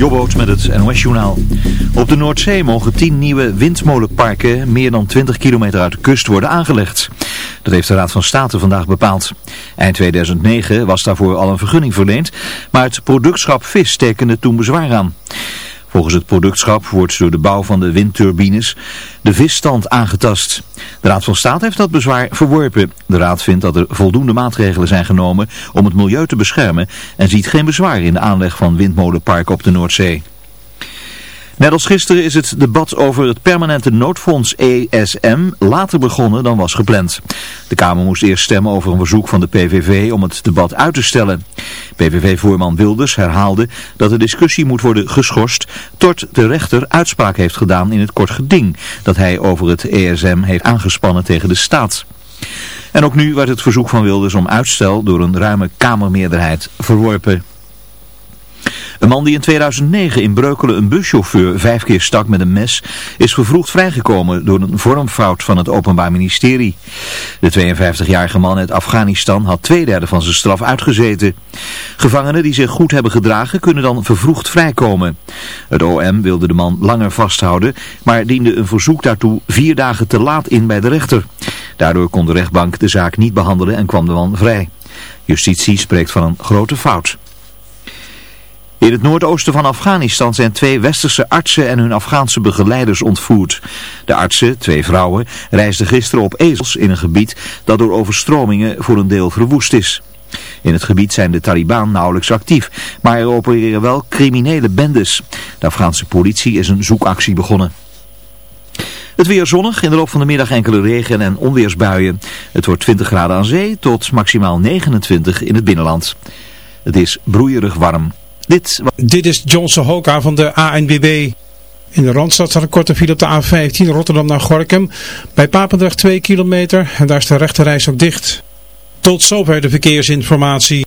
Jobboot met het NOS Journaal. Op de Noordzee mogen 10 nieuwe windmolenparken meer dan 20 kilometer uit de kust worden aangelegd. Dat heeft de Raad van State vandaag bepaald. Eind 2009 was daarvoor al een vergunning verleend, maar het productschap VIS tekende toen bezwaar aan. Volgens het productschap wordt door de bouw van de windturbines de visstand aangetast. De Raad van State heeft dat bezwaar verworpen. De Raad vindt dat er voldoende maatregelen zijn genomen om het milieu te beschermen en ziet geen bezwaar in de aanleg van windmolenparken op de Noordzee. Net als gisteren is het debat over het permanente noodfonds ESM later begonnen dan was gepland. De Kamer moest eerst stemmen over een verzoek van de PVV om het debat uit te stellen. PVV-voorman Wilders herhaalde dat de discussie moet worden geschorst tot de rechter uitspraak heeft gedaan in het kort geding dat hij over het ESM heeft aangespannen tegen de staat. En ook nu werd het verzoek van Wilders om uitstel door een ruime Kamermeerderheid verworpen. Een man die in 2009 in Breukelen een buschauffeur vijf keer stak met een mes is vervroegd vrijgekomen door een vormfout van het Openbaar Ministerie. De 52-jarige man uit Afghanistan had twee derde van zijn straf uitgezeten. Gevangenen die zich goed hebben gedragen kunnen dan vervroegd vrijkomen. Het OM wilde de man langer vasthouden, maar diende een verzoek daartoe vier dagen te laat in bij de rechter. Daardoor kon de rechtbank de zaak niet behandelen en kwam de man vrij. Justitie spreekt van een grote fout. In het noordoosten van Afghanistan zijn twee westerse artsen en hun Afghaanse begeleiders ontvoerd. De artsen, twee vrouwen, reisden gisteren op ezels in een gebied dat door overstromingen voor een deel verwoest is. In het gebied zijn de Taliban nauwelijks actief, maar er opereren wel criminele bendes. De Afghaanse politie is een zoekactie begonnen. Het weer zonnig, in de loop van de middag enkele regen- en onweersbuien. Het wordt 20 graden aan zee tot maximaal 29 in het binnenland. Het is broeierig warm. Dit, Dit is John Sohoka van de ANBB. In de Randstad staat een korte file op de A15 Rotterdam naar Gorkum. Bij Papendrecht 2 kilometer en daar is de rechterreis ook dicht. Tot zover de verkeersinformatie.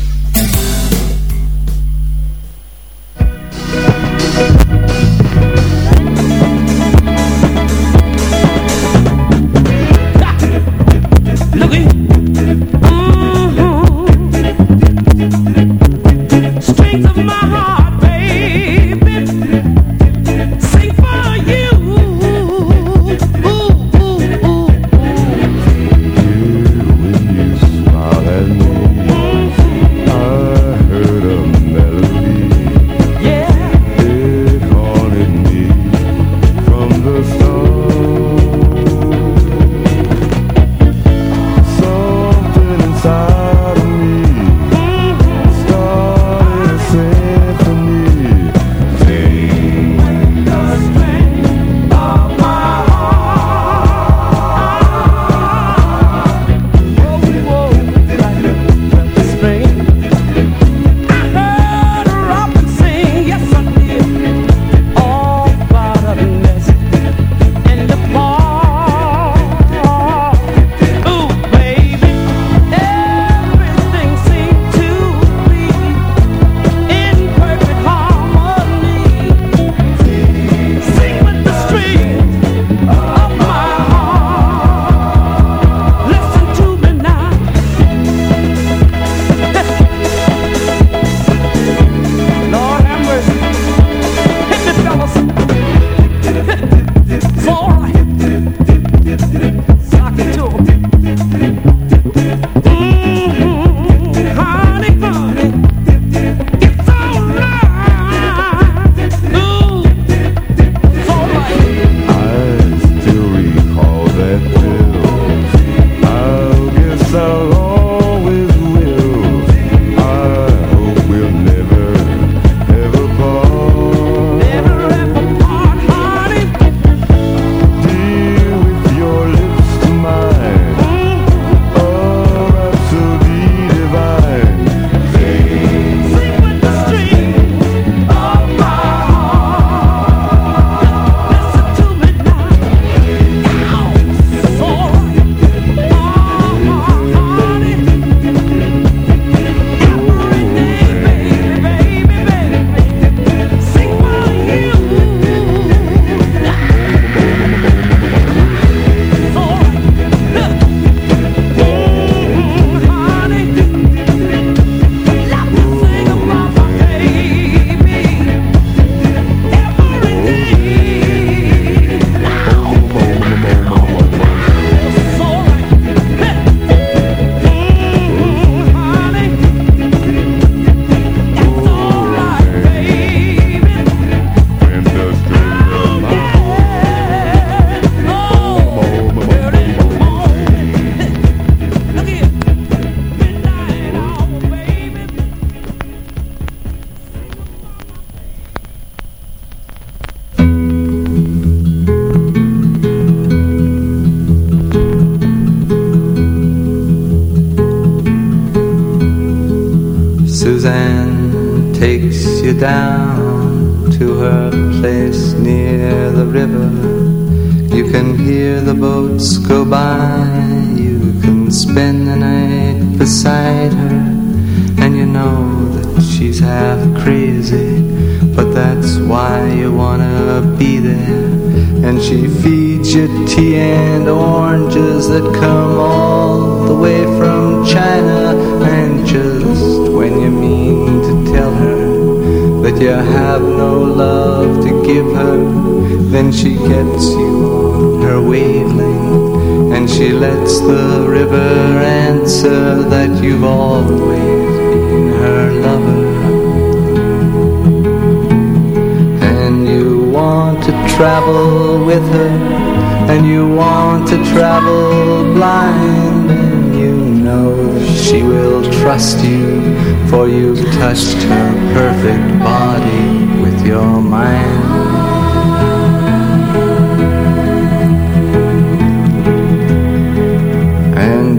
She gets you on her wavelength. And she lets the river answer that you've always been her lover. And you want to travel with her, and you want to travel blind, and you know that she will trust you, for you've touched her perfect body with your mind.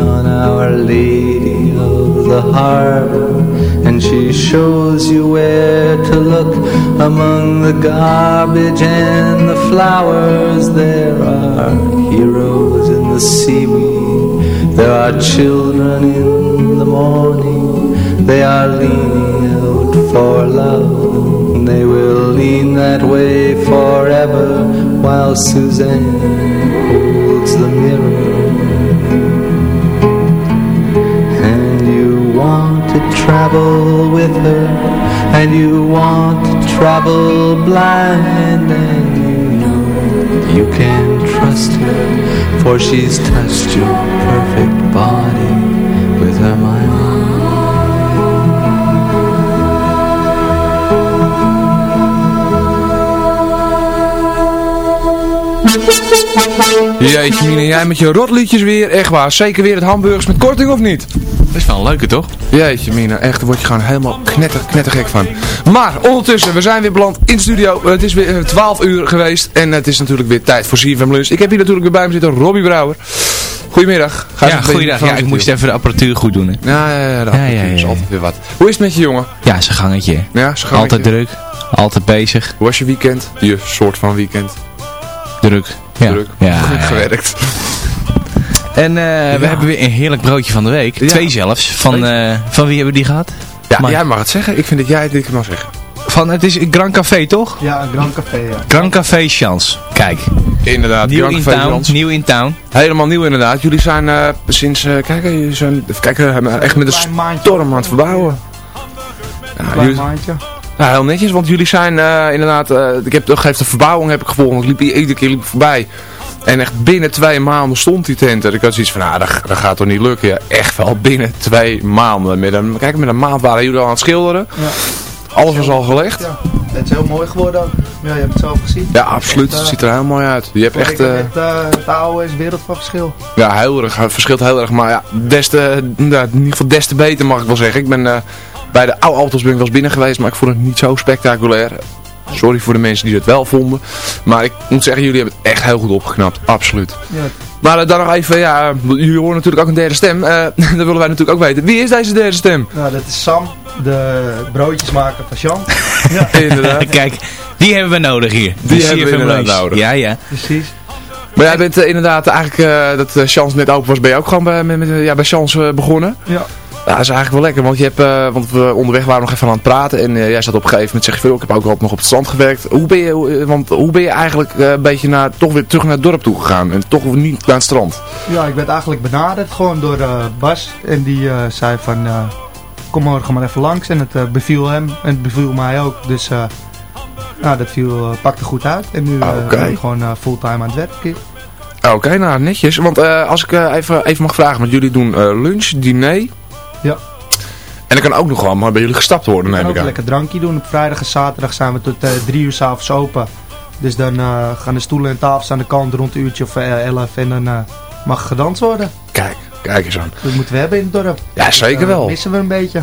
on Our Lady of the Harbor. And she shows you where to look among the garbage and the flowers. There are heroes in the seaweed. There are children in the morning. They are leaning out for love. And they will lean that way forever while Suzanne holds the mirror. Travel with her, and you want to travel blind, and you know you can trust her, for she's touched your perfect body with her mind. Jeetje mine, jij met je rotliedjes weer, echt waar. Zeker weer het hamburgers met korting of niet? Best wel een leuke toch? Jeetje mine, echt, daar word je gewoon helemaal knetter, knettergek van. Maar ondertussen, we zijn weer beland in de studio. Het is weer 12 uur geweest en het is natuurlijk weer tijd voor CFM Lunch. Ik heb hier natuurlijk weer bij me zitten Robbie Brouwer. Goedemiddag. Ga Ja, van Ja, ik moest even de apparatuur goed doen. Hè. Ja, ja, ja, de Ja, ja, is altijd weer wat. Hoe is het met je jongen? Ja, zijn gangetje. Ja, ze gaan Altijd druk. Altijd bezig. Hoe was je weekend? Je soort van weekend. Druk. Ja. Druk. Ja, ja, ja. Gewerkt. En eh, we hebben weer een heerlijk broodje van de week. Ja. Twee zelfs. Van, eh, van wie hebben we die gehad? Ja, Maar- jij mag het zeggen. Ik vind dat jij het dit mag zeggen. Van, het is Grand Café toch? Ja, Grand Café, ja. Grand Café Chance. Kijk. Inderdaad, Nieuw Grand in Café town. Nieuw in town. Helemaal nieuw inderdaad. Jullie zijn eh, sinds, eh kijk, jullie zijn, kijken, eh, echt met een storm aan het verbouwen. Ja, Klein jullie- maandje. ja, heel netjes, want jullie zijn eh, inderdaad, eh, ik heb toch even de verbouwing heb ik gevolgd, want ik liep hier iedere keer liep voorbij. En echt binnen twee maanden stond die tent. En ik had zoiets van, nou, dat, dat gaat toch niet lukken. Ja, echt wel binnen twee maanden. Met een, kijk, met een maand waren jullie al aan het schilderen. Ja. Alles was al gelegd. Ja, het is heel mooi geworden ook. Ja, je hebt het zelf gezien. Ja, absoluut. Het ziet er heel mooi uit. Je hebt echt... Echt, eh, eh, het oude is wereld van verschil. Ja, heel erg. Het verschilt heel erg. Maar ja, des te, in ieder geval des te beter mag ik wel zeggen. Ik ben eh, bij de oude auto's ben ik wel eens binnen geweest, maar ik vond het niet zo spectaculair. Sorry voor de mensen die het wel vonden. Maar ik moet zeggen, jullie hebben het echt heel goed opgeknapt. Absoluut. Ja, Maar eh, dan nog even, ja, jullie horen natuurlijk ook een derde stem. Eh dat willen wij natuurlijk ook weten. Wie is deze derde stem? nou, dat is Sam, de broodjesmaker van Jan. Inderdaad. Kijk, die hebben we nodig hier. Die hebben we inderdaad nodig. Ja, ja. Precies. Maar jij bent eh, inderdaad eigenlijk, eh, dat Chance net open was, ben je ook gewoon bij, met, met, ja, bij Chance begonnen. Ja. Ja, dat is eigenlijk wel lekker, want, je hebt, eh, want we onderweg waren nog even aan het praten en eh, jij zat op een gegeven moment, zeg je veel, ik heb ook wel nog op het strand gewerkt. Hoe ben je, eh, want hoe ben je eigenlijk een beetje naar, toch weer terug naar het dorp toe gegaan en toch niet naar het strand? Ja, ik werd eigenlijk benaderd gewoon door Bas. En die zei van, kom morgen maar even langs. En het beviel hem en het beviel mij ook. Dus nou, dat viel, pakte goed uit. En nu Oké. ben ik gewoon fulltime aan het werk. hier. Oké, nou netjes, want als ik even, even mag vragen, want jullie doen lunch, diner. Ja. En dan kan ook nog gewoon maar bij jullie gestapt worden, neem ik aan. lekker drankje doen. Op vrijdag en zaterdag zijn we tot eh, drie uur s'avonds open. Dus dan eh, gaan de stoelen en tafels aan de kant rond een uurtje of eh, elf. En dan mag gedanst worden. Kijk, kijk eens aan. Dat moeten we hebben in het dorp. Ja, zeker Eh, wel. missen we een beetje.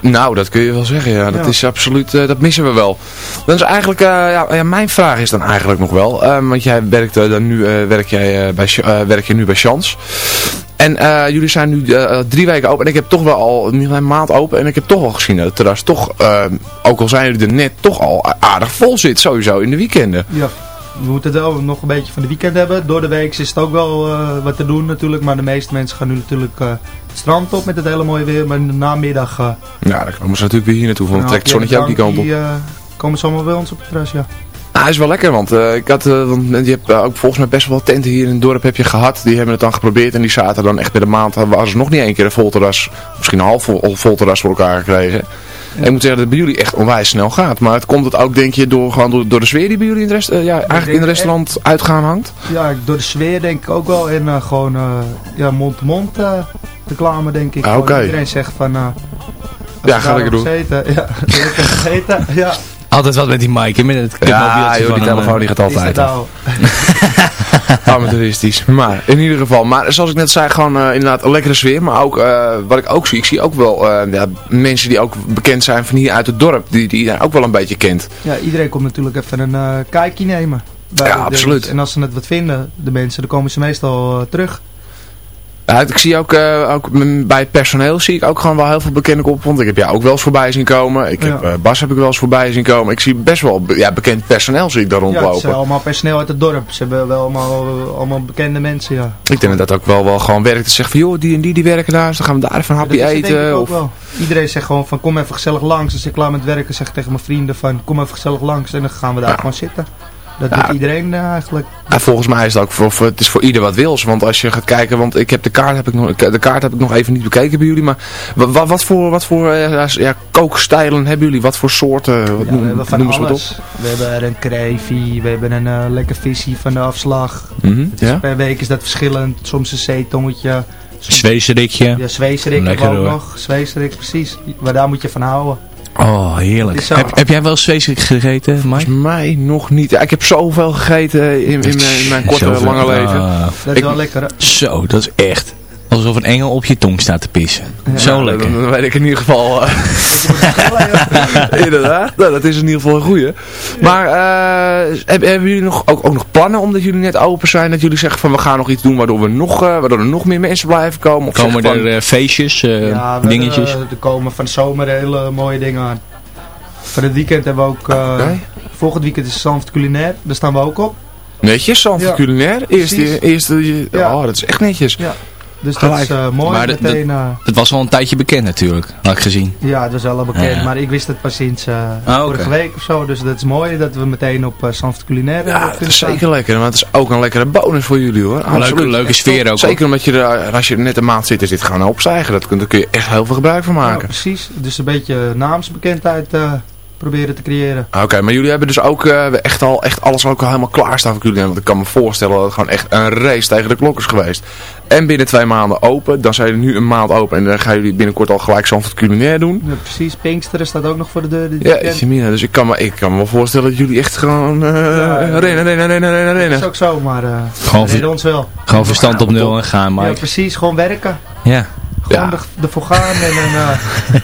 Nou, dat kun je wel zeggen, ja. Dat Ja. is absoluut, dat missen we wel. Dan is eigenlijk, ja, ja, mijn vraag is dan eigenlijk nog wel, eh, want jij werkt dan nu, werk jij bij, werk je nu bij Chans. En eh, jullie zijn nu eh, drie weken open en ik heb toch wel al niet een maand open en ik heb toch wel gezien dat het terras toch, eh, ook al zijn jullie er net, toch al aardig vol zit sowieso in de weekenden. Ja, we moeten het wel nog een beetje van de weekend hebben. Door de week is het ook wel eh, wat te doen natuurlijk. Maar de meeste mensen gaan nu natuurlijk eh, het strand op met het hele mooie weer. Maar in de namiddag... eh Ja, dan komen ze natuurlijk weer hier naartoe, want dan trekt het zonnetje ook die kant op. Die, eh, komen ze allemaal bij ons op het terras, ja. Nou, is wel lekker, want eh, ik had, eh, want je hebt eh, ook volgens mij best wel tenten hier in het dorp heb je gehad. Die hebben het dan geprobeerd en die zaten dan echt bij de maand, waren ze nog niet één keer een vol terras, misschien een half vol, vol terras voor elkaar gekregen. En ik moet zeggen dat het bij jullie echt onwijs snel gaat. Maar het komt het ook, denk je, door, gewoon door, door de sfeer die bij jullie in het, rest, ja, eigenlijk in het restaurant uitgaan hangt? Ja, door de sfeer denk ik ook wel. En gewoon ja, mond-to-mond eh, reclame denk ik. Ah. Iedereen zegt van... Ja, ga lekker Gezeten, ja, lekker gezeten. Ja, Altijd wat met die Mike, met het Ja, joh, die telefoon eh. die gaat is altijd. dat? Amateuristisch. Maar in ieder geval. Maar zoals ik net zei, gewoon eh, inderdaad een lekkere sfeer. Maar ook, eh, wat ik ook zie, ik zie ook wel eh, ja, mensen die ook bekend zijn van hier uit het dorp. Die, die iedereen ook wel een beetje kent. Ja, iedereen komt natuurlijk even een eh, kijkje nemen. Ja, de absoluut. En als ze het wat vinden, de mensen, dan komen ze meestal eh, terug. Ja, ik zie ook, eh, ook bij het personeel zie ik ook gewoon wel heel veel bekende op. Want ik heb jou ook wel eens voorbij zien komen. Ik heb, Ja. eh, Bas heb ik wel eens voorbij zien komen. Ik zie best wel ja, bekend personeel zie ik daar Ja, het rondlopen. zijn allemaal personeel uit het dorp. Ze hebben wel allemaal, allemaal bekende mensen, ja. Ik denk dat dat ook wel, wel gewoon werkt. Dat zegt van joh, die en die die werken daar. Dus dan gaan we daar even een hapje ik eten. ook Of... wel. Iedereen zegt gewoon van kom even gezellig langs. Als ik klaar met werken zeg ik tegen mijn vrienden van kom even gezellig langs. En dan gaan we daar Ja. gewoon zitten. Dat Ja. doet iedereen eh, eigenlijk. Ja, volgens mij is het ook voor, voor- het is voor ieder wat wils. Want als je gaat kijken, want ik heb de kaart heb ik nog, de kaart heb ik nog even niet bekeken bij jullie. Maar wat, wat voor, wat voor eh, ja, kookstijlen hebben jullie? Wat voor soorten? Wat Ja, noem- we hebben van ze alles. We hebben er een kreefie, we hebben een eh, lekker visie van de afslag. Mhm, Het is ja? Per week is dat verschillend. Soms een zeetongetje. soms- Zweesrikje. Ja, we ook hoor. nog. Zweesrik, precies. Maar daar moet je van houden. Oh, heerlijk. Zo. Heb, heb jij wel zweesrik gegeten, Mike? Volgens mij nog niet. Ik heb zoveel gegeten in, in, mijn, in mijn korte, Zoveel. lange leven. Ah, Dat is Ik- wel lekker. hè? zo, dat is echt alsof een engel op je tong staat te pissen. Zo lekker. Dan, dan weet ik in ieder geval... eh, inderdaad. Nou, dat is in ieder geval een goeie. Maar eh, hebben, hebben jullie nog, ook, ook nog plannen omdat jullie net open zijn? Dat jullie zeggen van we gaan nog iets doen waardoor, we nog, eh, waardoor er nog meer mensen blijven komen? Of Komen van, er eh, feestjes, eh, Ja, dingetjes? hebben, er komen van de zomer hele mooie dingen aan. Van het weekend hebben we ook... eh, Oké. Volgend weekend is Zandvoort Culinair. Daar staan we ook op. Netjes, Zandvoort Ja, culinair. Eerste, precies. eerste, je- Ja. oh, dat is echt netjes. Ja. Dus dat is eh, mooi. Maar meteen, eh, Het was al een tijdje bekend natuurlijk, had ik gezien. ja, het was wel al bekend. Ja. Maar ik wist het pas sinds eh, Ah, vorige week of zo. Dus dat is mooi dat we meteen op uh, Zandvoort Culinair eh, Ja, kunnen dat is zeker lekker. Maar het is ook een lekkere bonus voor jullie hoor. Leuke, Absoluut. leuke sfeer ook. Zeker omdat je er, als je net een maand zit, is dit gaan opstijgen. Dat kun, daar kun je echt heel veel gebruik van Ja, maken. precies. Dus een beetje naamsbekendheid eh, proberen te creëren. Oké, maar jullie hebben dus ook eh, echt al echt alles ook al helemaal klaarstaan voor jullie. Want ik kan me voorstellen dat het gewoon echt een race tegen de klok is geweest. En binnen twee maanden open. Dan zijn jullie nu een maand open. En dan gaan jullie binnenkort al gelijk Zandvoort culinair doen. Ja, precies. Pinksteren staat ook nog voor de deur. Ja. Jemina, dus ik kan, me, ik kan me wel voorstellen dat jullie echt gewoon eh ja. rennen, rennen, rennen, rennen, Dat is ook zo, maar eh Gewoon, we ver- redden ons wel. gewoon verstand op nul en gaan, Ja, Mike. precies. Gewoon werken. Ja. Gewoon er, ervoor gaan en dan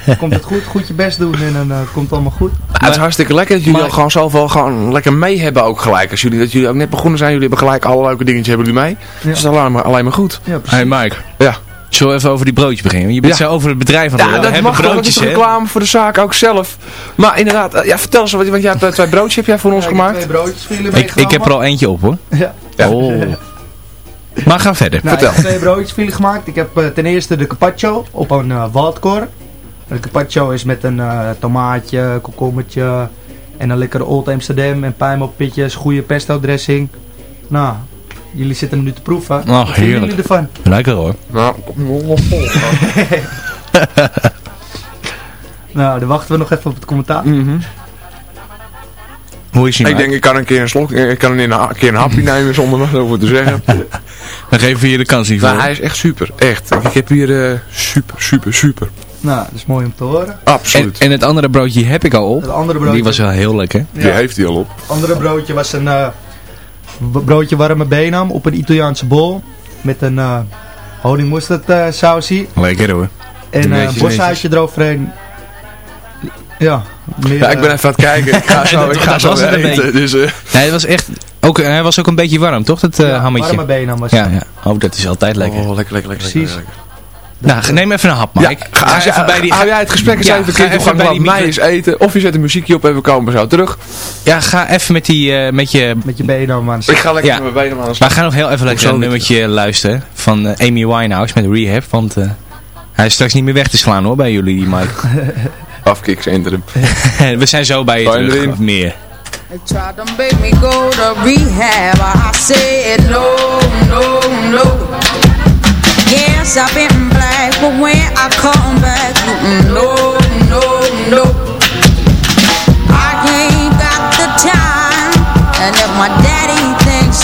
eh, komt het goed. Goed je best doen en dan komt het allemaal goed. Het is hartstikke lekker dat jullie Maar- al gewoon zoveel gewoon lekker mee hebben ook gelijk. Als jullie, dat jullie ook net begonnen zijn, jullie hebben gelijk alle leuke dingetjes hebben jullie mee. Ja. Dat is alleen maar, alleen maar goed. Ja. Hey Mike, Ja. zullen we even over die broodjes beginnen? Je bent Ja. zo over het bedrijf aan het Ja, dat We mag hebben toch. Dat is broodjes, reclame voor de zaak ook zelf. Maar inderdaad, eh, ja, vertel eens, wat- want jij hebt eh, twee broodjes heb jij voor ons gemaakt. Twee broodjes voor jullie Ik, ik heb er al eentje op hoor. Ja. Oh. Maar ga verder. Nou, Vertel. Ik heb twee broodjes voor jullie gemaakt. Ik heb eh, ten eerste de carpaccio op een uh, waldkorn. De carpaccio is met een eh, tomaatje, komkommertje en een lekkere Old Amsterdam en pijnmoppitjes, goede pesto dressing. Nou, jullie zitten nu te proeven. Oh, Wat vinden heerlijk. jullie ervan? Lekker hoor. Nou, Nou, dan wachten we nog even op het commentaar. mhm. Hoe is hij Ik denk, ik kan een keer een slok, ik kan een, een keer een hapje nemen zonder nog over te zeggen. Dan geven we je de kans niet. Maar hij is echt super, echt. Ik heb hier eh, super, super, super. Nou, dat is mooi om te horen. en, Absoluut. en het andere broodje heb ik al op. Het andere broodje, Die was wel heel lekker. Ja. Die heeft hij al op. het andere broodje was een eh, broodje warme benam op een Italiaanse bol. Met een uh, honingmosterd eh sausie. Lekker hoor. En eh, een boshuisje eroverheen. Ja, meer, Ja, ik ben even aan het kijken. Ik ga zo, Dat- ik ga zo was het eten. Dus, eh, Nee, hij was echt... Ook, hij was ook een beetje warm, toch? Dat eh ja, hammetje. warme benam was Ja, ja. Oh, dat is altijd lekker. Oh, lekker, lekker, lekker. Precies. lekker, Nou, neem even een hap, Mike. Ja, ga, even bij die... hou jij het gesprek eens Ja, even, even even bij die mij eens eten. Of je zet een muziekje op en we komen zo terug. Ja, ga even met die... eh, met je... met je benam aan de Ik ga lekker Ja. met mijn benen aan de We gaan nog heel even lekker een nummertje luisteren van eh, Amy Winehouse met Rehab. Want eh, hij is straks niet meer weg te slaan hoor, bij jullie, Mike. Afkicks, enter hem. We zijn zo bij je Fijn terug. erin. of Meer. They tried to make me go to rehab. I said no, no, no. Yes, I've been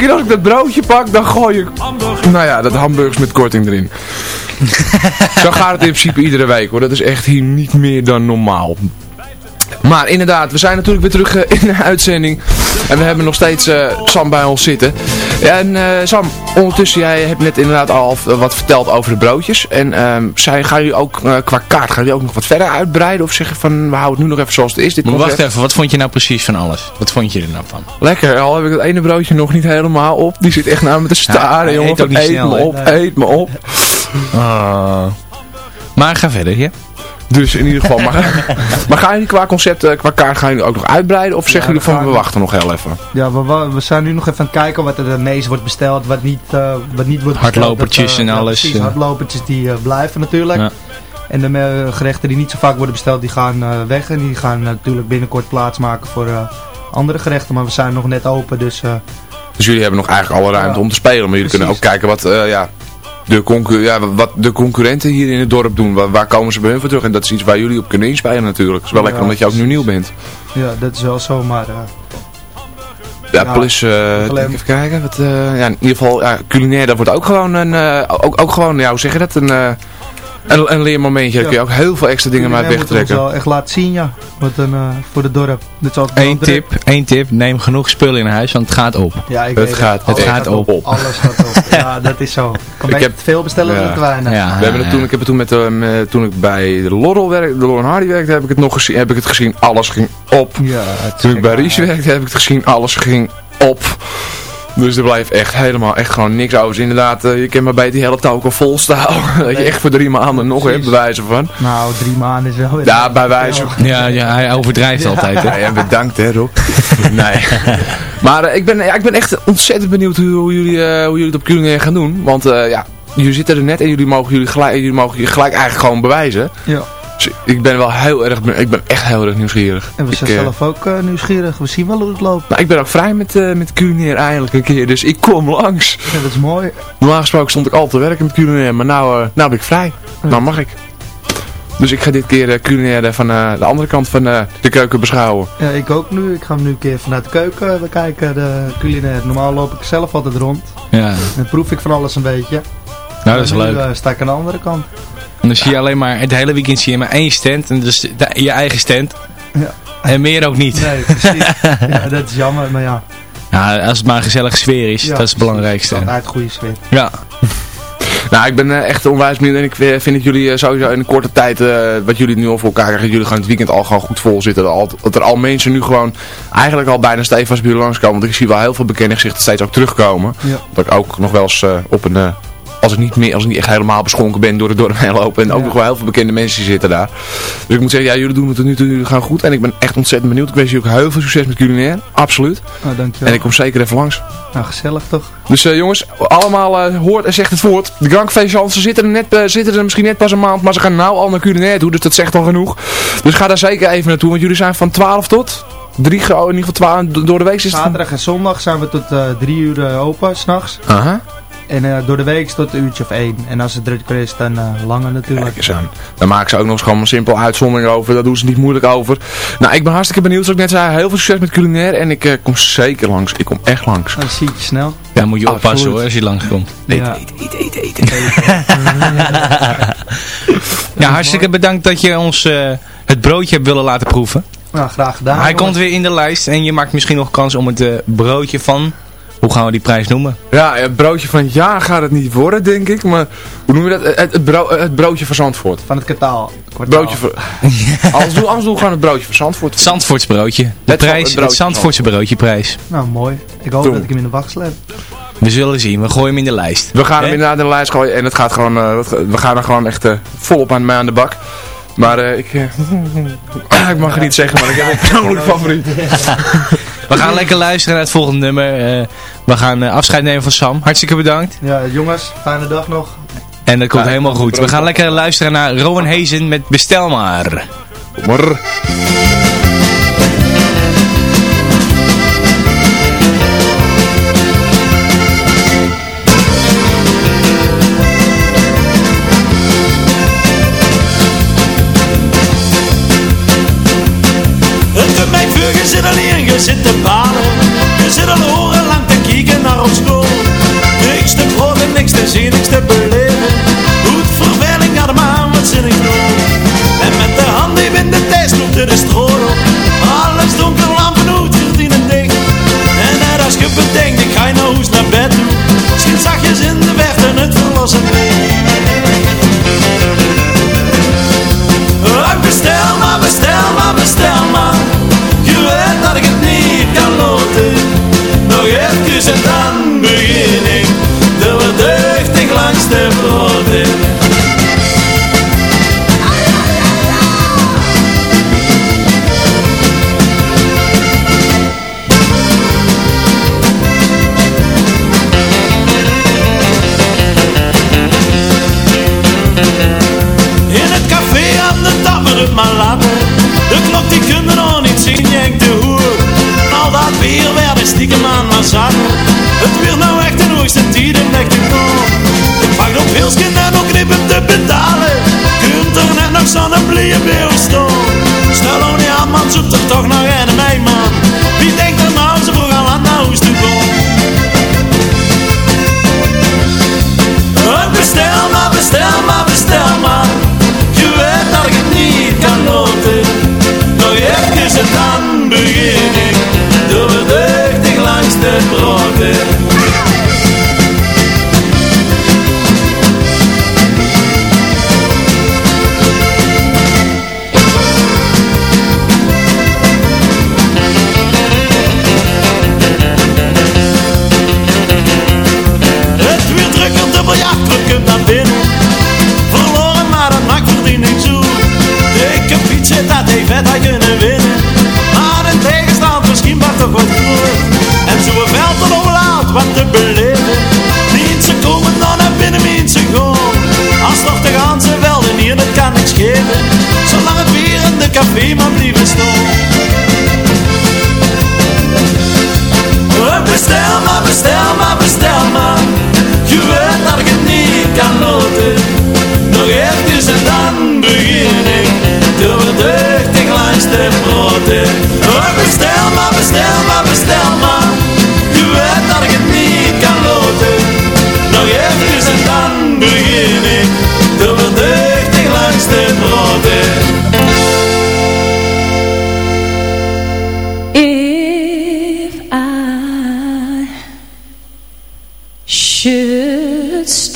keer als ik dat broodje pak, dan gooi ik... Nou ja, dat hamburgers met korting erin. Zo gaat het in principe iedere week, hoor. Dat is echt hier niet meer dan normaal. Maar inderdaad, we zijn natuurlijk weer terug eh, in de uitzending. En we hebben nog steeds eh, Sam bij ons zitten. En eh, Sam, ondertussen, jij hebt net inderdaad al wat verteld over de broodjes. En ehm zij, gaan jullie ook eh, qua kaart, gaan jullie ook nog wat verder uitbreiden? Of zeggen van, we houden het nu nog even zoals het is, dit Maar wacht even, wat vond je nou precies van alles? Wat vond je er nou van? Lekker, al heb ik het ene broodje nog niet helemaal op. Die zit echt naar me te staren, jongen. eet van, snel, me op, eet me op. Ah. Maar ga verder, ja? Dus in ieder geval, maar, maar gaan jullie qua concept, eh, qua kaart, gaan jullie ook nog uitbreiden? Of zeggen jullie van, gaan- we wachten nog heel even? Ja, we, zijn nu nog even aan het kijken wat er het meest wordt besteld, wat niet, eh, wat niet wordt besteld. Hardlopertjes Dat, eh, en ja, alles, precies, hardlopertjes die blijven natuurlijk. Ja. En de gerechten die niet zo vaak worden besteld, die gaan eh, weg. En die gaan natuurlijk binnenkort plaatsmaken voor eh, andere gerechten. Maar we zijn nog net open, dus... eh, Dus jullie hebben nog eigenlijk alle ruimte Ja, om te spelen. Maar jullie kunnen ook kijken wat, eh, ja, de concu ja, wat de concurrenten hier in het dorp doen. Waar, waar komen ze bij hun voor terug? En dat is iets waar jullie op kunnen inspelen natuurlijk. Het is wel Ja, lekker omdat je ook nu nieuw bent. ja, dat is wel zo, maar... eh, Ja, Ja, plus, eh, even kijken. Wat, eh, ja, in ieder geval, culinair, dat wordt ook gewoon een, ook, ook gewoon, ja, hoe zeg je dat? Een, een, een leermomentje. Daar Ja. kun je ook heel veel extra dingen ons wegtrekken. wel echt laten zien, ja. Wat een, eh, voor het dorp. Eén tip, één tip. Neem genoeg spullen in huis, want het gaat op. Ja, ik Het weet gaat- het gaat op. Alles gaat op. Ja, dat is zo. Kan Ik heb- veel bestellen Ja. dan te weinig. Ja, We hebben het toen, ik heb het toen met, eh, met- toen ik bij de Laurel werkte, de Laurel Hardy werkte, heb ik het nog gezien, heb ik het gezien, alles ging op. Ja, Toen ik bij Ries maar- werkte, heb ik het gezien, alles ging op. Dus er blijft echt helemaal, echt gewoon niks over. Dus inderdaad, eh, je kan maar bij die hele touw al vol staan. dat je echt voor drie maanden nog hebt, bij wijze van. Nou, drie maanden is wel weer... Ja, bij wijze van. Ja, ja hij overdrijft altijd. Hè? ja, bedankt hè Rob. nee. Maar eh, ik, ben, ja, ik ben echt ontzettend benieuwd hoe, hoe, jullie, eh, hoe jullie het op culinair gaan doen. Want eh, ja, jullie zitten er net en jullie mogen jullie gelijk, jullie mogen je gelijk eigenlijk gewoon bewijzen. Ja. Dus ik ben wel heel erg, ik ben echt heel erg nieuwsgierig. En we zijn eh, zelf ook eh, nieuwsgierig. We zien wel hoe het loopt. Nou, ik ben ook vrij met, eh met culinair eigenlijk een keer, dus ik kom langs. Ja, dat is mooi. Normaal gesproken stond ik altijd te werken met culinair, maar nou, eh, nou ben ik vrij. Nou mag ik. Dus ik ga dit keer culinair van eh, de andere kant van eh, de keuken beschouwen. Ja, ik ook nu. Ik ga hem nu een keer vanuit de keuken bekijken, de culinair. Normaal loop ik zelf altijd rond. Ja. En dan proef ik van alles een beetje. Nou, dat is En nu, leuk. eh, sta ik aan de andere kant. En dan zie je alleen maar, het hele weekend zie je maar één stand. En dus de- je eigen stand. Ja. En meer ook niet. Nee, precies. ja, dat is jammer, maar ja. Ja, als het maar een gezellige sfeer is, Ja, dat is het belangrijkste. Altijd goede sfeer. Ja. Nou, ik ben eh, echt onwijs benieuwd en ik eh, vind dat jullie eh, sowieso in een korte tijd, eh, wat jullie nu al voor elkaar krijgen, jullie gewoon het weekend al gewoon goed vol zitten. Dat, er al mensen nu gewoon eigenlijk al bijna stevig bij jullie langskomen. Want ik zie wel heel veel bekende gezichten steeds ook terugkomen. Ja. Dat ik ook nog wel eens op een... eh, als ik niet meer, als ik niet echt helemaal beschonken ben door het dorp heen lopen. En ook Ja. nog wel heel veel bekende mensen zitten daar. Dus ik moet zeggen, ja, jullie doen het tot nu toe, jullie gaan goed. En ik ben echt ontzettend benieuwd. Ik wens jullie ook heel veel succes met culinair. Absoluut. Nou, dankjewel. En ik kom zeker even langs. Nou, gezellig toch? Dus eh, jongens, allemaal eh, hoort en zegt het voort. De ze zitten er, net, eh, zitten er misschien net pas een maand, maar ze gaan nou al naar culinair toe, dus dat zegt al genoeg. Dus ga daar zeker even naartoe, want jullie zijn van 12 tot 3, in ieder geval 12, do- door de week is. Zaterdag en zondag zijn we tot eh, drie uur open, s'nachts. Aha, En eh, door de week is tot een uurtje of één. En als het drukker is, dan eh, langer natuurlijk. kijk eens aan. Daar maken ze ook nog eens gewoon een simpel uitzondering over, daar doen ze niet moeilijk over. Nou, ik ben hartstikke benieuwd, zoals ik net zei, heel veel succes met culinair en ik eh, kom zeker langs. Ik kom echt langs. Dan zie ik je snel. Ja, moet je oppassen hoor, als je langskomt. Ja. Ja, hartstikke bedankt dat je ons eh, het broodje hebt willen laten proeven. Nou, graag gedaan. Hij komt weer in de lijst en je maakt misschien nog kans om het broodje van... Hoe gaan we die prijs noemen? Ja, het broodje van het jaar gaat het niet worden, denk ik, maar hoe noem je dat? Het, het, bro- het broodje van Zandvoort. Van het kwartaal. kwartaal. Broodje van... Anders doen, anders doen we gewoon het broodje van Zandvoort. Zandvoorts broodje. De Het prijs, broodje het Zandvoortse broodje prijs. Nou, mooi. Ik hoop Toen. dat ik hem in de wacht sleep. We zullen zien, we gooien hem in de lijst. We gaan hem inderdaad in de lijst gooien en het gaat gewoon, eh, we gaan er gewoon echt eh, volop aan, mee aan de bak. Maar eh, ik, ik mag het niet zeggen, maar ik heb een persoonlijk favoriet. We gaan lekker luisteren naar het volgende nummer. Eh, we gaan eh, afscheid nemen van Sam. Hartstikke bedankt. Ja, jongens, fijne dag nog. En dat komt helemaal goed. We gaan lekker luisteren naar Rowan Hazen met Bestel maar. Maar...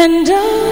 And I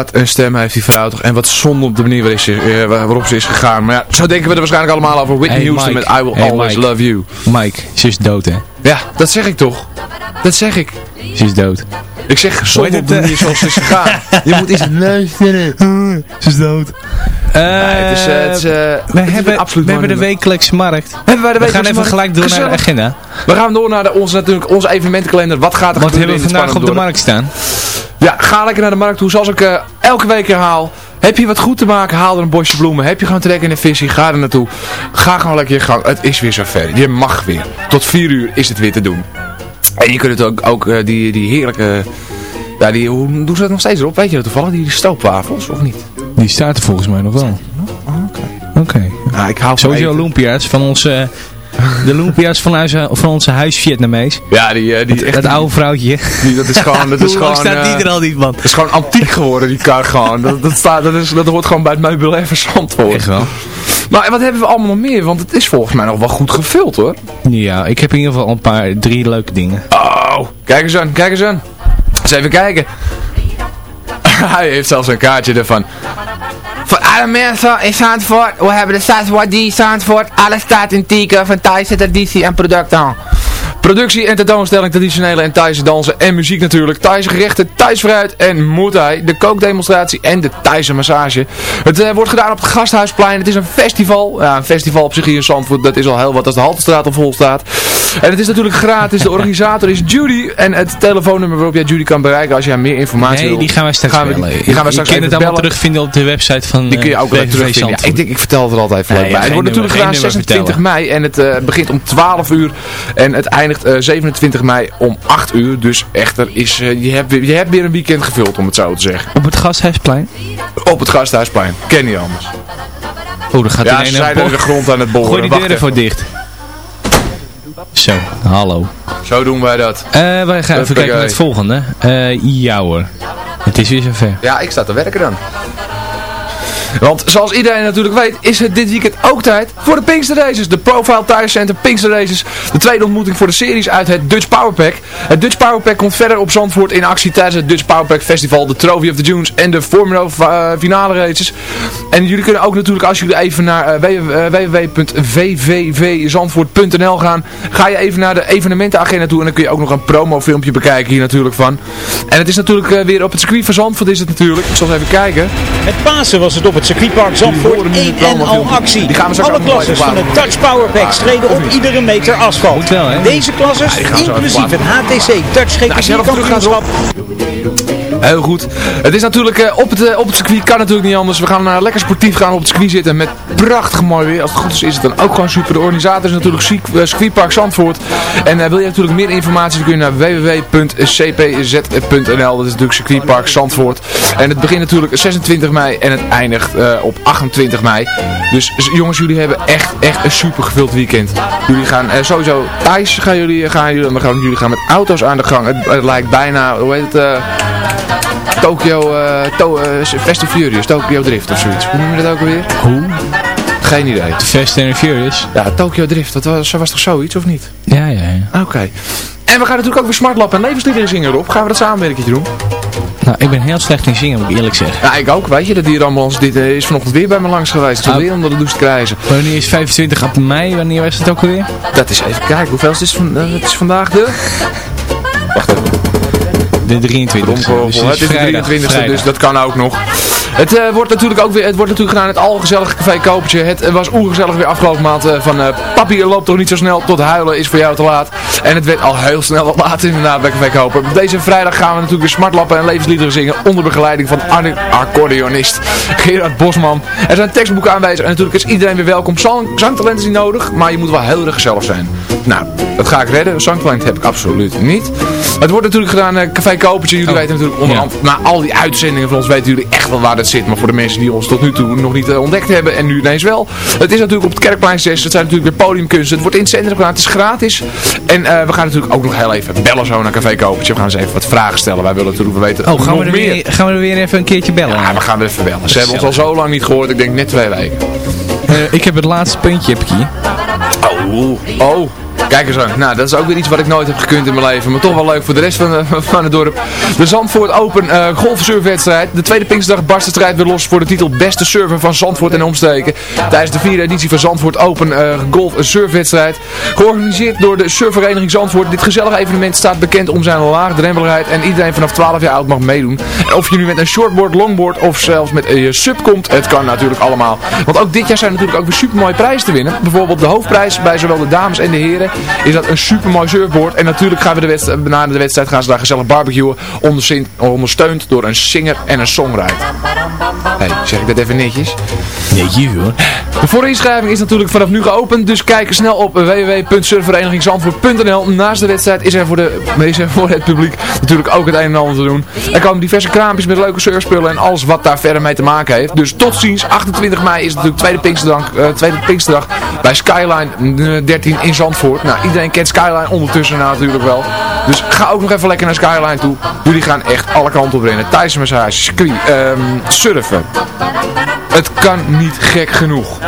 Wat een stem heeft die vrouw toch. En wat zonde op de manier waarop ze, eh, waarop ze is gegaan. Maar ja, zo denken we er waarschijnlijk allemaal over. Whitney Hey, Houston Mike. met I Will Hey, Always Mike. Love You. Mike, ze is dood hè. Ja, dat zeg ik toch. Dat zeg ik. Ze is dood. Ik zeg zonde op de manier zoals ze is gegaan. Je moet eens luisteren. Ze is dood. Nee, het is, eh, het is, eh, we hebben, absoluut we hebben de wekelijkse markt. Hebben wij de we gaan even markt? gelijk door naar de agenda. We gaan door naar de, onze, natuurlijk, onze evenementenkalender. Wat gaat er Wat gebeuren hebben we vandaag op de markt staan? Ga lekker naar de markt toe. Zoals ik eh, elke week herhaal. Heb je wat goed te maken, haal er een bosje bloemen. Heb je gewoon trek in de visie, ga er naartoe. Ga gewoon lekker je gang. Het is weer zover. Je mag weer. Tot 4 uur is het weer te doen. En je kunt het ook, ook eh, die, die heerlijke... Ja, die, hoe doen ze dat nog steeds erop? Weet je dat toevallig? Die stroopwafels, of niet? Die staat er volgens mij nog wel. Oké. Ja, ik hou Sowieso lumpia's van onze... De lumpia's van, huis, van onze huis Vietnamees. Ja, die, eh, die echt... Dat oude vrouwtje. Die, dat is gewoon... Dat is gewoon staat die eh, er al niet, man? Dat is gewoon antiek geworden, die kar gewoon. Dat, dat, staat, dat, is, dat hoort gewoon bij het meubilair verzand voor. Echt wel. Maar wat hebben we allemaal nog meer? Want het is volgens mij nog wel goed gevuld hoor. Ja, ik heb in ieder geval een paar, drie leuke dingen. Oh, kijk eens aan, kijk eens aan. Eens even kijken. Hij heeft zelfs een kaartje ervan. Voor alle mensen in Zandvoort, we hebben de die Zandvoort. Alles staat in teken van Thaise traditie en producten. Productie en tentoonstelling, traditionele en Thaise dansen en muziek natuurlijk. Thaise gerechten, Thais fruit en Thai. De kookdemonstratie en de Thaise massage. Het eh, wordt gedaan op het Gasthuisplein. Het is een festival. Ja, een festival op zich hier in Zandvoort. Dat is al heel wat als de Haltestraat al vol staat. En het is natuurlijk gratis. De organisator is Judy. En het telefoonnummer waarop jij Judy kan bereiken als jij meer informatie Nee, wil. die gaan wij straks gaan we. Die gaan we Je straks kunt even het allemaal bellen. terugvinden op de website van Die kun je eh, ook wel terugvinden. Ja, ik, denk, ik vertel het er altijd even Nee, leuk ja, bij. Het wordt natuurlijk gedaan geen nummer 26 mei en het eh, begint om 12 uur en het eindigt eh, 27 mei om 8 uur. Dus echter, is, eh, je, hebt weer, je hebt weer een weekend gevuld om het zo te zeggen. Op het Gasthuisplein? Op het Gasthuisplein. Ken je anders. Oh, dan gaat Ja, ze zijn er de grond aan het boren. Gooi die deuren voor dicht. Zo, hallo. Zo doen wij dat. Eh, wij gaan even kijken naar het volgende. Eh ja hoor. Het is weer zover. Ja, ik sta te werken dan. Want zoals iedereen natuurlijk weet, is het dit weekend ook tijd voor de Pinkster Races. De Profile Tire Center Pinkster Races. De tweede ontmoeting voor de series uit het Dutch Powerpack. Het Dutch Powerpack komt verder op Zandvoort in actie tijdens het Dutch Powerpack Festival, de Trophy of the Dunes en de Formula eh, finale races. En jullie kunnen ook natuurlijk, als jullie even naar eh, www- eh, www.vvvzandvoort.nl gaan, ga je even naar de evenementenagenda toe en dan kun je ook nog een promofilmpje bekijken hier natuurlijk van. En het is natuurlijk eh, weer op het circuit van Zandvoort is het natuurlijk. Ik zal eens even kijken. Het Pasen was het op het circuitpark Zandvoort één het en al actie. Die gaan we Alle klasses van de Touch Powerpack streden op iedere meter asfalt. Moet wel, hè? Deze klasses, inclusief het HTC Touch Nou, als Heel goed. Het is natuurlijk eh, op, het, eh, op het circuit, kan natuurlijk niet anders. We gaan eh, lekker sportief gaan op het circuit zitten met prachtig mooi weer. Als het goed is, is het dan ook gewoon super. De organisator is natuurlijk Circuit- Circuitpark Zandvoort. En wil je natuurlijk meer informatie, dan kun je naar www.cpz.nl. Dat is natuurlijk Circuitpark Zandvoort. En het begint natuurlijk 26 mei en het eindigt op 28 mei. Dus jongens, jullie hebben echt, echt een super gevuld weekend. Jullie gaan sowieso thuis gaan jullie, gaan jullie, gaan, jullie gaan met auto's aan de gang. Het, lijkt bijna, hoe heet het... Tokyo, to, Fast and Furious, Tokyo Drift of zoiets. Hoe noem je dat ook alweer? Hoe? Geen idee. Fast and Furious? Ja, Tokyo Drift, dat was, was toch zoiets of niet? Ja, ja, ja. Oké. En we gaan natuurlijk ook weer Smartlap en levensliederen zingen erop. Gaan we dat samenwerkje doen? Nou, ik ben heel slecht in zingen, moet ik eerlijk zeggen. Ja, ik ook. Weet je, dat dierambulance dit eh, is vanochtend weer bij me langs geweest. Ik zat Ah. weer onder de douche te krijgen. Wanneer is 25 april mei? Wanneer was het ook alweer? Dat is even kijken. Hoeveel is het, van, het is vandaag de... Wacht even. De 23 Domkorrel. dus het is de vrijdag, 23e, vrijdag. dus dat kan ook nog. Het eh, wordt natuurlijk ook weer, het wordt natuurlijk gedaan het algezellige café Kopertje. Het eh, was ongezellig weer afgelopen maand eh, van papi loopt toch niet zo snel tot huilen is voor jou te laat. En het werd al heel snel wat laat inderdaad bij café Koper. Deze vrijdag gaan we natuurlijk weer smartlappen en levensliederen zingen onder begeleiding van Arne accordeonist Gerard Bosman. Er zijn tekstboeken aanwezig en natuurlijk is iedereen weer welkom. Zang, zangtalent is niet nodig, maar je moet wel heel erg gezellig zijn. Nou, dat ga ik redden. Zangtalent heb ik absoluut niet. Het wordt natuurlijk gedaan eh café Kopertje. Jullie Oh. weten natuurlijk onder Ja. andere na al die uitzendingen van ons weten jullie echt wel waar dat zit. Maar voor de mensen die ons tot nu toe nog niet eh, ontdekt hebben en nu ineens wel. Het is natuurlijk op het Kerkplein 6. Het zijn natuurlijk weer podiumkunsten. Het wordt in het centrum gedaan. Het is gratis. En eh, we gaan natuurlijk ook nog heel even bellen zo naar Café Kopertje. We gaan eens even wat vragen stellen. Wij willen natuurlijk weten Oh, gaan we, er meer. weer, gaan we er weer even een keertje bellen? Ja, we gaan er even bellen. Ze hebben ons al zo lang niet gehoord. Ik denk net twee weken. Ik heb het laatste puntje heb ik hier. Oh, oh. Kijk eens aan. Nou, dat is ook weer iets wat ik nooit heb gekund in mijn leven. Maar toch wel leuk voor de rest van, eh, van het dorp. De Zandvoort Open eh golfsurfwedstrijd. De tweede Pinksterdag barst de strijd weer los voor de titel Beste Surfer van Zandvoort en omstreken. Tijdens de vierde editie van Zandvoort Open eh golf surfwedstrijd. Georganiseerd door de surfvereniging Zandvoort. Dit gezellige evenement staat bekend om zijn laagdrempeligheid. En iedereen vanaf 12 jaar oud mag meedoen. En of je nu met een shortboard, longboard of zelfs met een sub komt. Het kan natuurlijk allemaal. Want ook dit jaar zijn natuurlijk ook weer super mooie prijzen te winnen. Bijvoorbeeld de hoofdprijs bij zowel de dames en de heren is dat een super mooi surfboard. En natuurlijk gaan we de wedstrijd, na de wedstrijd gaan ze daar gezellig barbecuen. Ondersteund door een singer en een songwriter. Hey, zeg ik dat even netjes? Jeetje hoor. De voorinschrijving is natuurlijk vanaf nu geopend, dus kijk snel op www.surfverenigingzandvoort.nl. Naast de wedstrijd is er, voor de, is er voor het publiek natuurlijk ook het een en ander te doen. Er komen diverse kraampjes met leuke surfspullen en alles wat daar verder mee te maken heeft. Dus tot ziens, 28 mei is het natuurlijk tweede Pinksterdag, eh, tweede Pinksterdag bij Skyline eh, 13 in Zandvoort. Nou, iedereen kent Skyline ondertussen natuurlijk wel. Dus ga ook nog even lekker naar Skyline toe. Jullie gaan echt alle kanten op rennen. Thijsmassage, circuit, ehm, surfen. Het kan niet gek genoeg.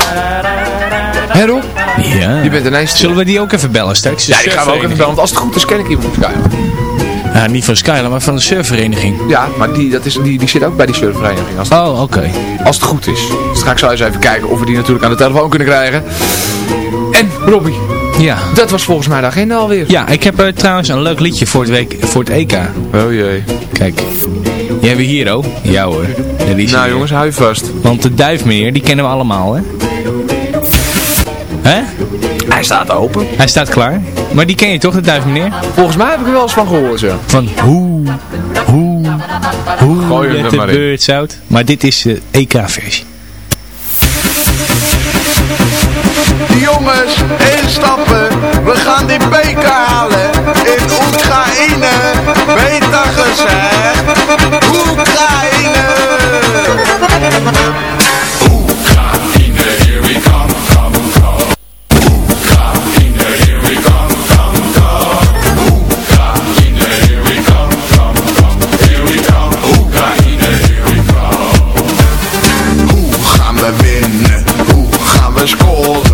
Hè Rob? Ja. Je bent ineens... Zullen we die ook even bellen straks? Ja, die gaan we ook even bellen. Want als het goed is, ken ik iemand op Skyline. Ja, niet van Skyline, maar van de surfvereniging. Ja, maar die, dat is, die, die zit ook bij die surfvereniging. Als het, Oh, oké. als het goed is. Dus dan ga ik zo eens even kijken of we die natuurlijk aan de telefoon kunnen krijgen. En Robbie, Ja. dat was volgens mij de agenda alweer. Ja, ik heb eh, trouwens een leuk liedje voor het, week, voor het EK. Oh jee. Kijk. Die hebben we hier, oh. Ja hoor. Ja, die is Nou hier. jongens, hou je vast. Want de duifmeneer, die kennen we allemaal, hè? Hè? Hij staat open. Hij staat klaar. Maar die ken je toch, de duifmeneer? Volgens mij heb ik er wel eens van gehoord, zo. Van hoe, hoe, hoe Gooi hem er de maar in. birds out. Maar dit is de EK-versie. Jongens, instappen, we gaan die beker halen in Oekraïne. Beter gezegd, Oekraïne. Oekraïne, here we come, come, come. Oekraïne, here we come, come, come. Oekraïne, here we come, come, come. Here we come, Oekraïne, here we come. Hoe gaan we winnen? Hoe gaan we scoren?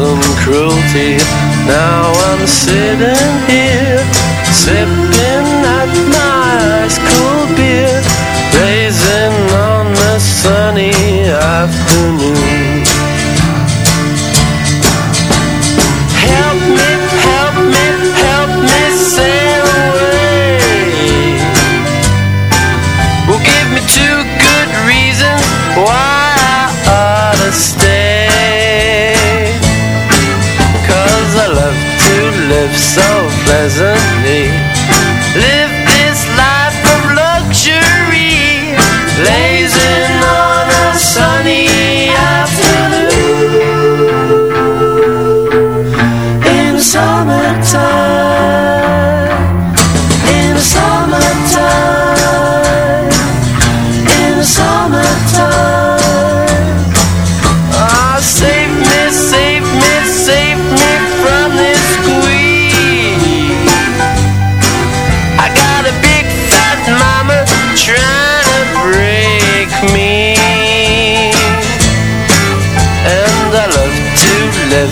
And cruelty. Now I'm sitting here Sipping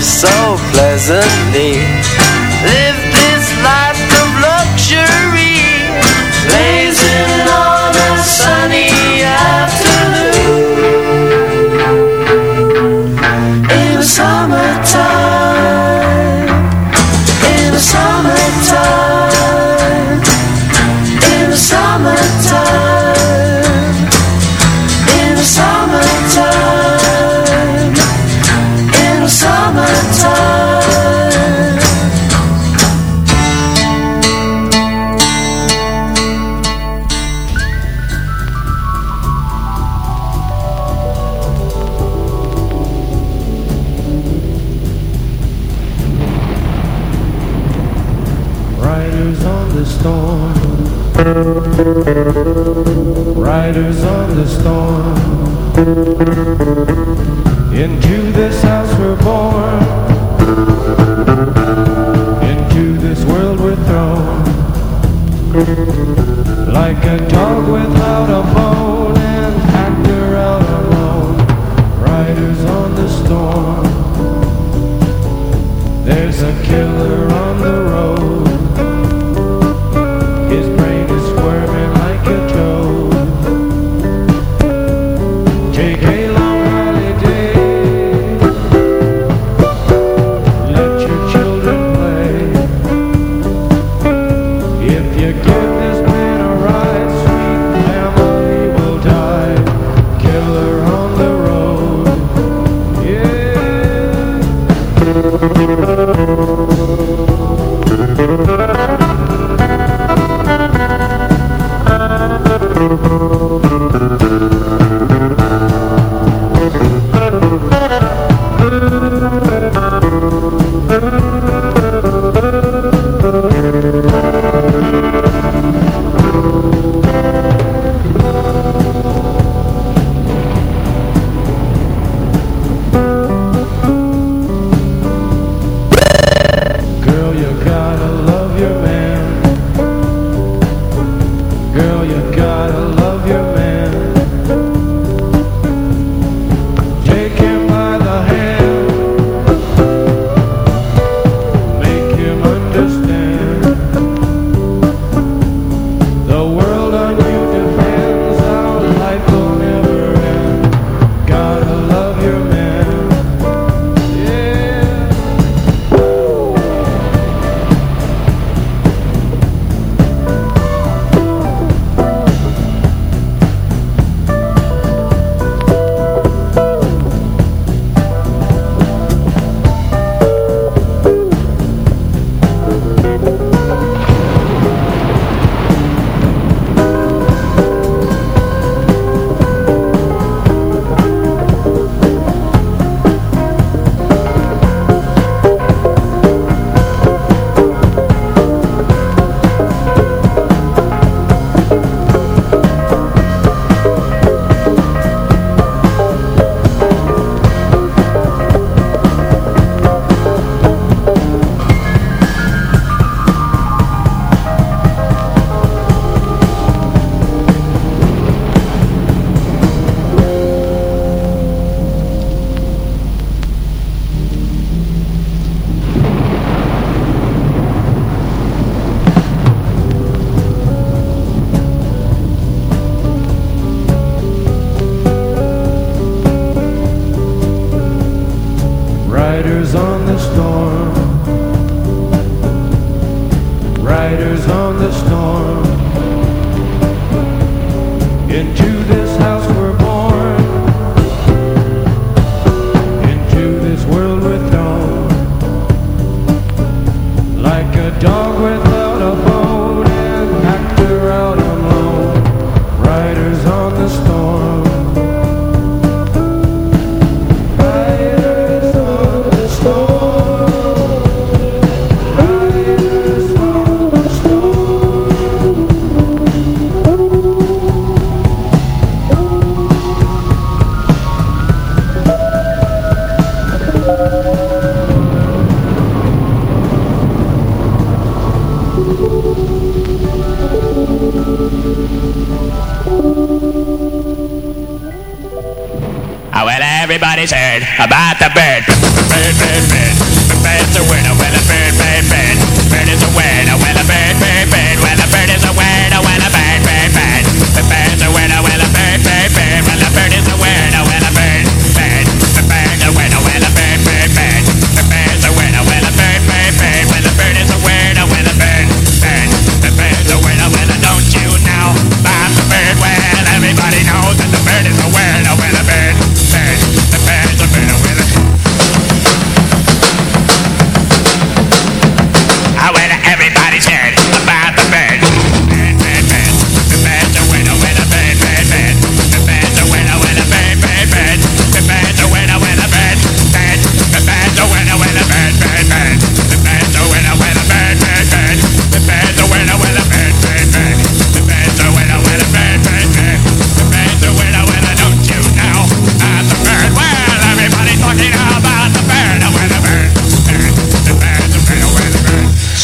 so pleasantly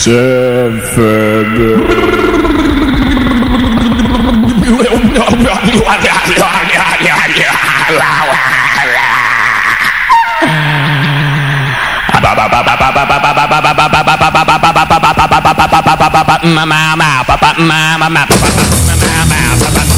bird. Well,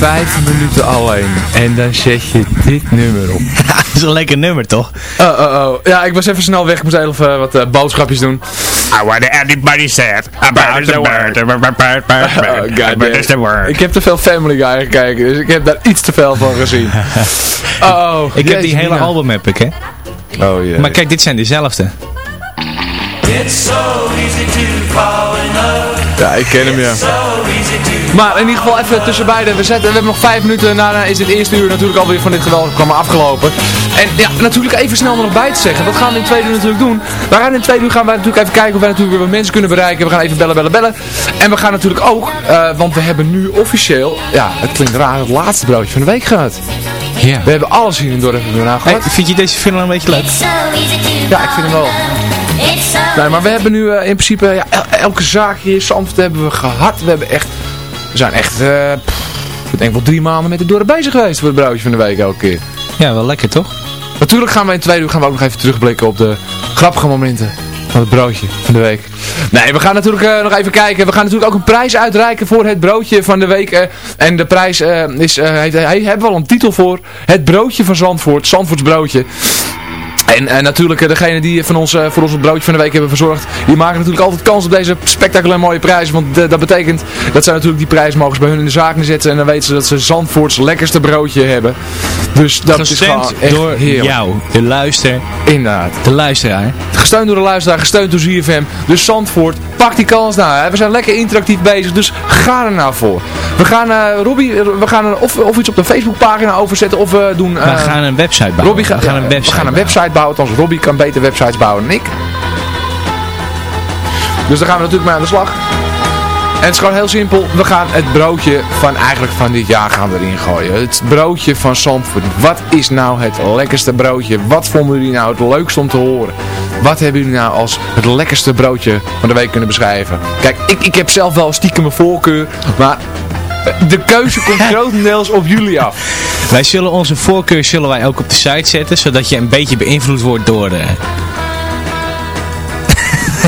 vijf minuten alleen. En dan zet je dit nummer op. Dat is een lekker nummer, toch? Oh, oh, oh. Ja, ik was even snel weg. Ik moest even wat eh, boodschapjes doen. I want everybody said about the Oh. God Bird is the word. Ik heb te veel Family Guy gekeken, dus ik heb daar iets te veel van gezien. Oh, Ik heb die hele album heb ik, hè? Oh jee. Maar kijk, dit zijn dezelfde. It's so easy to fall in love. Ja, ik ken hem ja. Maar in ieder geval even tussen beiden. We, zetten, we hebben nog vijf minuten. Daarna is het eerste uur natuurlijk alweer van dit geweldige programma afgelopen. En ja, natuurlijk even snel er nog bij te zeggen. Dat gaan we in het tweede uur natuurlijk doen. We gaan in het tweede uur gaan we natuurlijk even kijken of we natuurlijk weer wat mensen kunnen bereiken. We gaan even bellen, bellen, bellen. En we gaan natuurlijk ook, eh, want we hebben nu officieel, ja, het klinkt raar, het laatste broodje van de week gehad. Ja. We hebben alles hier in Dorp weer Hey, gehad. vind je deze film een beetje leuk? Ja, ik vind hem wel. Nee, maar we hebben nu eh, in principe ja, el- elke zaak hier in Zandvoort hebben we gehad. We hebben echt, we zijn echt, eh pff, ik denk wel drie maanden met het dorp bezig geweest voor het broodje van de week elke keer. Ja, wel lekker, toch? Natuurlijk gaan we in tweede uur gaan we ook nog even terugblikken op de grappige momenten van het broodje van de week. Nee, we gaan natuurlijk eh, nog even kijken. We gaan natuurlijk ook een prijs uitreiken voor het broodje van de week. en de prijs eh, is, eh, hij, hij heeft wel een titel voor. Het broodje van Zandvoort. Zandvoorts broodje. En eh, natuurlijk, eh, degene die van ons, eh, voor ons het broodje van de week hebben verzorgd, die maken natuurlijk altijd kans op deze spectaculair mooie prijs. Want dat betekent dat zij natuurlijk die prijs mogen bij hun in de zaak neerzetten. En dan weten ze dat ze Zandvoorts lekkerste broodje hebben. Dus dat is gewoon Gestemd echt door heerlijk. jou, de luister, Inderdaad. de luisteraar. Gesteund door de luisteraar, gesteund door ZFM. Dus Zandvoort, pak die kans nou. Hè. We zijn lekker interactief bezig, dus ga er nou voor. We gaan, eh Robbie, we gaan er of, of iets op de Facebookpagina overzetten of we doen... We gaan een website bouwen. Robbie we gaan een website we gaan een website bouwen, althans Robbie kan beter websites bouwen dan ik. Dus daar gaan we natuurlijk mee aan de slag. En het is gewoon heel simpel. We gaan het broodje van eigenlijk van dit jaar gaan erin gooien. Het broodje van Zandvoort. Wat is nou het lekkerste broodje? Wat vonden jullie nou het leukste om te horen? Wat hebben jullie nou als het lekkerste broodje van de week kunnen beschrijven? Kijk, ik, ik heb zelf wel stiekem mijn voorkeur. Maar de keuze komt grotendeels op jullie af. Wij zullen onze voorkeur zullen wij ook op de site zetten, zodat je een beetje beïnvloed wordt door de...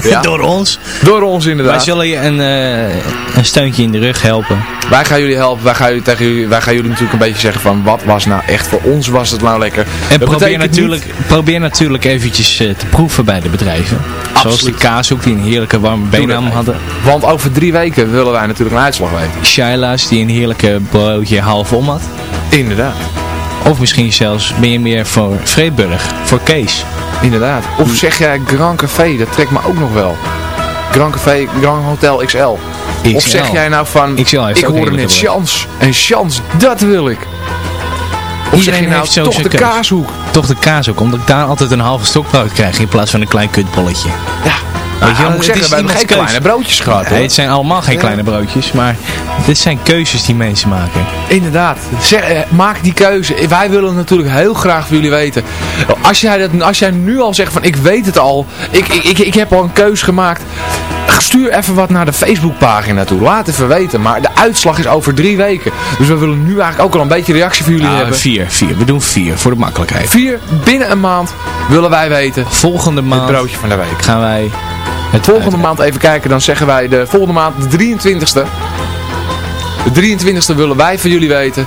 Ja. Door ons. Door ons inderdaad. Wij zullen je een, eh, een steuntje in de rug helpen. Wij gaan jullie helpen. Wij gaan jullie, tegen jullie, wij gaan jullie natuurlijk een beetje zeggen van wat was nou echt voor ons was het nou lekker. En Dat probeer natuurlijk, probeer natuurlijk eventjes eh, te proeven bij de bedrijven. Zoals Absoluut. de kaashoek die een heerlijke warme benam hadden. Want over drie weken willen wij natuurlijk een uitslag weten. Shaila's die een heerlijke broodje half om had. Inderdaad. Of misschien zelfs ben je meer voor Vreeburg, voor Kees. Inderdaad. Of zeg jij Grand Café, dat trekt me ook nog wel. Grand Café, Grand Hotel XL. Of zeg jij nou van, XL ik hoorde net Chans. En Chans, dat wil ik. Of zeg je nou heeft toch de kaashoek? Toch de kaashoek, omdat ik daar altijd een halve stokbrood krijg in plaats van een klein kutbolletje. Ja. Je moet zeggen, we hebben geen kleine broodjes gehad. Nee, het zijn allemaal geen kleine broodjes, maar dit zijn keuzes die mensen maken. Inderdaad. Zeg, eh, maak die keuze. Wij willen natuurlijk heel graag voor jullie weten. Als jij, dat, als jij nu al zegt van ik weet het al. Ik, ik, ik, ik heb al een keuze gemaakt. Stuur even wat naar de Facebookpagina toe. Laat even weten. Maar de uitslag is over drie weken. Dus we willen nu eigenlijk ook al een beetje reactie van jullie Ah, hebben. vier, vier. We doen vier voor de makkelijkheid. Vier, binnen een maand willen wij weten. Volgende Het maand broodje van de week. gaan wij het Volgende maand even kijken. Dan zeggen wij de volgende maand de 23ste. De 23ste willen wij van jullie weten.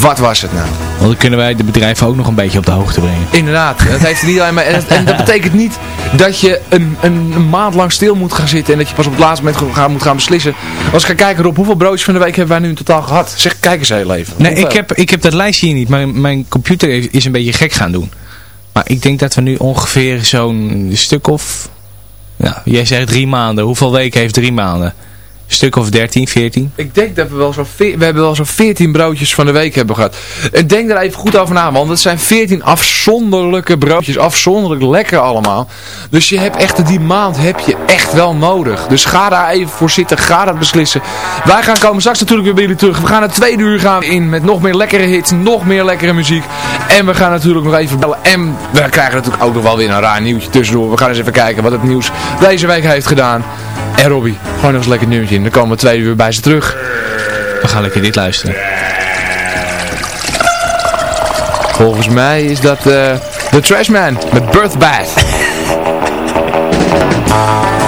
Wat was het nou? Want dan kunnen wij de bedrijven ook nog een beetje op de hoogte brengen. Inderdaad, dat heeft niet alleen maar. En, en dat betekent niet dat je een, een, een maand lang stil moet gaan zitten en dat je pas op het laatste moment gaan, moet gaan beslissen. Als ik ga kijken op hoeveel broodjes van de week hebben wij nu in totaal gehad? Zeg, kijk eens heel even. Nee, Hoeveel? ik heb, ik heb dat lijstje hier niet. Mijn, mijn computer is, een beetje gek gaan doen. Maar ik denk dat we nu ongeveer zo'n stuk of... Ja, jij zegt drie maanden. Hoeveel weken heeft drie maanden? Stuk of 13, 14? Ik denk dat we wel zo'n we hebben wel zo'n 14 broodjes van de week hebben gehad. En denk daar even goed over na, want het zijn 14 afzonderlijke broodjes. Afzonderlijk lekker allemaal. Dus je hebt echt die maand heb je echt wel nodig. Dus ga daar even voor zitten, ga dat beslissen. Wij gaan komen straks natuurlijk weer bij jullie terug. We gaan het tweede uur gaan in met nog meer lekkere hits, nog meer lekkere muziek. En we gaan natuurlijk nog even bellen. En we krijgen natuurlijk ook nog wel weer een raar nieuwtje tussendoor. We gaan eens even kijken wat het nieuws deze week heeft gedaan. En Robbie, gewoon nog eens een lekker nieuwtje in. Dan komen we twee uur bij ze terug. We gaan lekker dit luisteren. Volgens mij is dat eh The Trashman met Birth Bath.